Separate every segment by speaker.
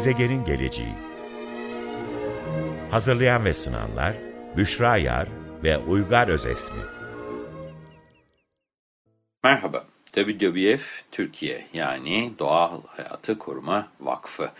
Speaker 1: Gezegenin geleceği Hazırlayan ve sunanlar Büşra Yar ve Uygar Özesmi.
Speaker 2: Merhaba, WWF Türkiye yani Doğal Hayatı Koruma Vakfı.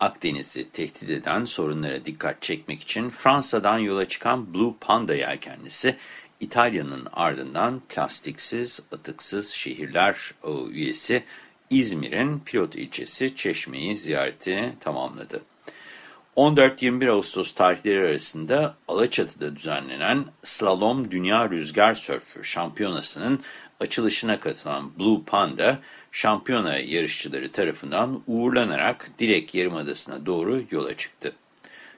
Speaker 2: Akdeniz'i tehdit eden sorunlara dikkat çekmek için Fransa'dan yola çıkan Blue Panda yelkenlisi İtalya'nın ardından plastiksiz, atıksız şehirler üyesi İzmir'in pilot ilçesi Çeşme'yi ziyareti tamamladı. 14-21 Ağustos tarihleri arasında Alaçatı'da düzenlenen Slalom Dünya Rüzgar Sörfü Şampiyonası'nın açılışına katılan Blue Panda, şampiyona yarışçıları tarafından uğurlanarak Dilek Yarımadası'na doğru yola çıktı.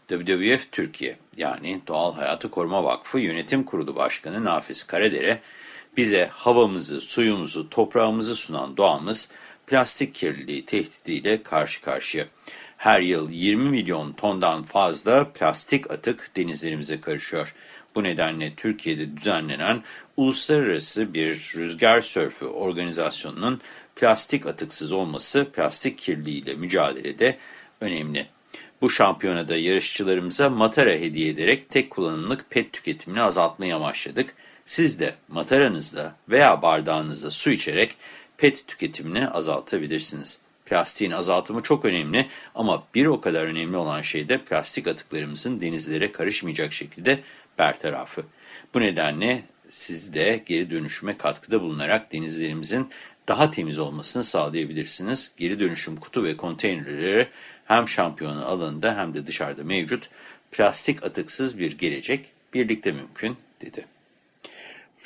Speaker 2: WWF Türkiye yani Doğal Hayatı Koruma Vakfı Yönetim Kurulu Başkanı Nafiz Karadere, bize havamızı, suyumuzu, toprağımızı sunan doğamız plastik kirliliği tehdidiyle karşı karşıya. Her yıl 20 milyon tondan fazla plastik atık denizlerimize karışıyor. Bu nedenle Türkiye'de düzenlenen uluslararası bir rüzgar sörfü organizasyonunun plastik atıksız olması plastik kirliliğiyle mücadelede önemli. Bu şampiyonada yarışçılarımıza matara hediye ederek tek kullanımlık pet tüketimini azaltmayı amaçladık. Siz de mataranızda veya bardağınızda su içerek pet tüketimini azaltabilirsiniz. Plastiğin azaltımı çok önemli ama bir o kadar önemli olan şey de plastik atıklarımızın denizlere karışmayacak şekilde bertarafı. Bu nedenle siz de geri dönüşüme katkıda bulunarak denizlerimizin daha temiz olmasını sağlayabilirsiniz. Geri dönüşüm kutu ve konteynerleri hem şampiyonu alanında hem de dışarıda mevcut. Plastik atıksız bir gelecek birlikte mümkün dedi.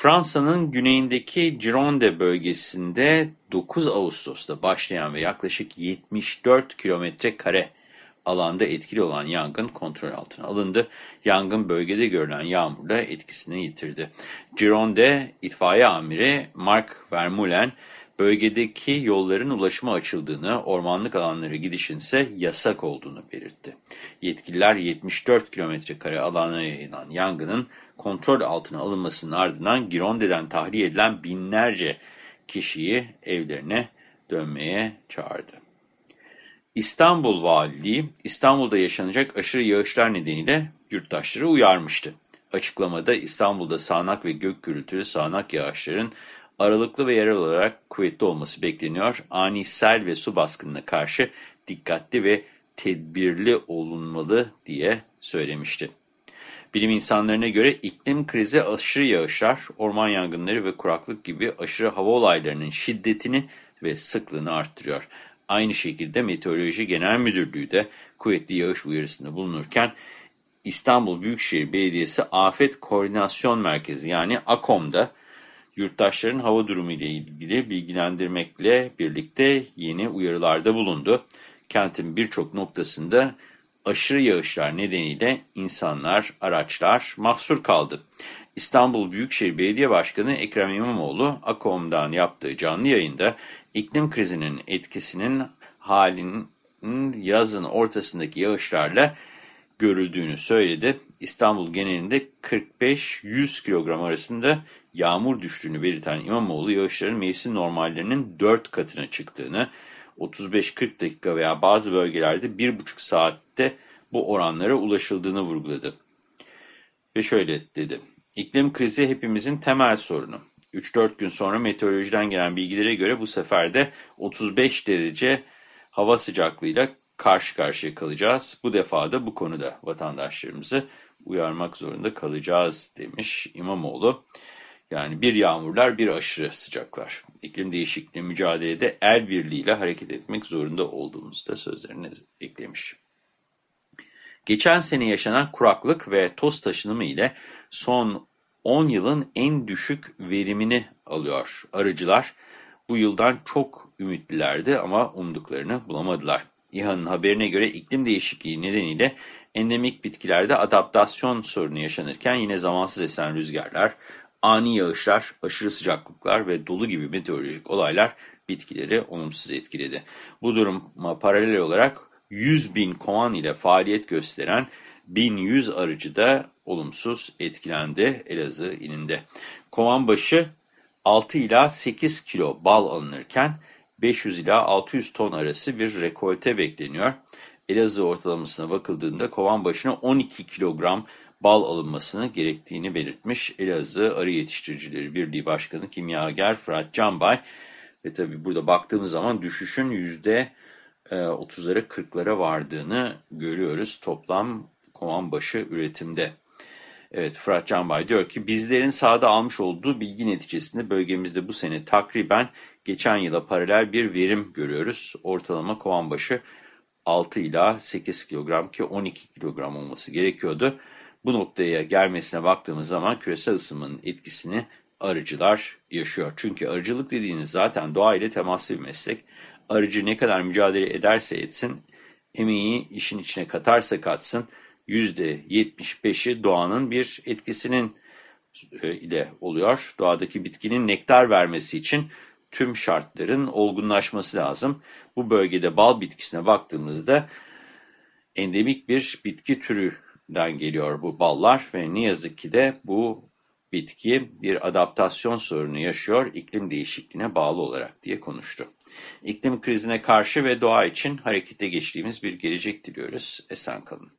Speaker 2: Fransa'nın güneyindeki Gironde bölgesinde 9 Ağustos'ta başlayan ve yaklaşık 74 kilometre kare alanda etkili olan yangın kontrol altına alındı. Yangın bölgede görülen yağmurla etkisini yitirdi. Gironde itfaiye amiri Mark Vermeulen, bölgedeki yolların ulaşıma açıldığını, ormanlık alanlara gidişin ise yasak olduğunu belirtti. Yetkililer 74 kilometre kare alana yayılan yangının kontrol altına alınmasının ardından Gironde'den tahliye edilen binlerce kişiyi evlerine dönmeye çağırdı. İstanbul Valiliği, İstanbul'da yaşanacak aşırı yağışlar nedeniyle yurttaşları uyarmıştı. Açıklamada İstanbul'da sağanak ve gök gürültülü sağanak yağışların aralıklı ve yerel olarak kuvvetli olması bekleniyor. Ani sel ve su baskınına karşı dikkatli ve tedbirli olunmalı diye söylemişti. Bilim insanlarına göre iklim krizi aşırı yağışlar, orman yangınları ve kuraklık gibi aşırı hava olaylarının şiddetini ve sıklığını arttırıyor. Aynı şekilde Meteoroloji Genel Müdürlüğü de kuvvetli yağış uyarısında bulunurken İstanbul Büyükşehir Belediyesi Afet Koordinasyon Merkezi yani AKOM'da yurttaşların hava durumu ile ilgili bilgilendirmekle birlikte yeni uyarılarda bulundu. Kentin birçok noktasında aşırı yağışlar nedeniyle insanlar, araçlar mahsur kaldı. İstanbul Büyükşehir Belediye Başkanı Ekrem İmamoğlu, AKOM'dan yaptığı canlı yayında iklim krizinin etkisinin halinin yazın ortasındaki yağışlarla görüldüğünü söyledi. İstanbul genelinde 45-100 kilogram arasında yağmur düştüğünü belirten İmamoğlu, yağışların mevsim normallerinin 4 katına çıktığını, 35-40 dakika veya bazı bölgelerde 1,5 saatte bu oranlara ulaşıldığını vurguladı. Ve şöyle dedi, İklim krizi hepimizin temel sorunu. 3-4 gün sonra meteorolojiden gelen bilgilere göre bu sefer de 35 derece hava sıcaklığıyla karşı karşıya kalacağız. Bu defa da bu konuda vatandaşlarımızı uyarmak zorunda kalacağız demiş İmamoğlu. Yani bir yağmurlar bir aşırı sıcaklar. İklim değişikliği mücadelede el birliğiyle hareket etmek zorunda olduğumuzu da sözlerine eklemiş. Geçen sene yaşanan kuraklık ve toz taşınımı ile son 10 yılın en düşük verimini alıyor arıcılar. Bu yıldan çok ümitlilerdi ama umduklarını bulamadılar. İHA'nın haberine göre iklim değişikliği nedeniyle endemik bitkilerde adaptasyon sorunu yaşanırken yine zamansız esen rüzgarlar, ani yağışlar, aşırı sıcaklıklar ve dolu gibi meteorolojik olaylar bitkileri olumsuz etkiledi. Bu duruma paralel olarak 100 bin kovan ile faaliyet gösteren 1100 arıcı da olumsuz etkilendi Elazığ ilinde. Kovan başı 6 ila 8 kilo bal alınırken 500 ila 600 ton arası bir rekolte bekleniyor. Elazığ ortalamasına bakıldığında kovan başına 12 kilogram bal alınmasını gerektiğini belirtmiş. Elazığ Arı Yetiştiricileri Birliği Başkanı Kimyager Fırat Canbay ve tabi burada baktığımız zaman düşüşün yüzde 30'lara e, 40'lara vardığını görüyoruz toplam kovan başı üretimde. Evet Fırat Canbay diyor ki bizlerin sahada almış olduğu bilgi neticesinde bölgemizde bu sene takriben geçen yıla paralel bir verim görüyoruz. Ortalama kovan başı 6 ila 8 kilogram ki 12 kilogram olması gerekiyordu. Bu noktaya gelmesine baktığımız zaman küresel ısınmanın etkisini arıcılar yaşıyor. Çünkü arıcılık dediğiniz zaten doğa ile temaslı bir meslek. Arıcı ne kadar mücadele ederse etsin, emeği işin içine katarsa katsın, %75'i doğanın bir etkisinin e, ile oluyor. Doğadaki bitkinin nektar vermesi için tüm şartların olgunlaşması lazım. Bu bölgede bal bitkisine baktığımızda endemik bir bitki türünden geliyor bu ballar ve ne yazık ki de bu bitki bir adaptasyon sorunu yaşıyor iklim değişikliğine bağlı olarak diye konuştu. İklim krizine karşı ve doğa için harekete geçtiğimiz bir gelecek diliyoruz. Esen kalın.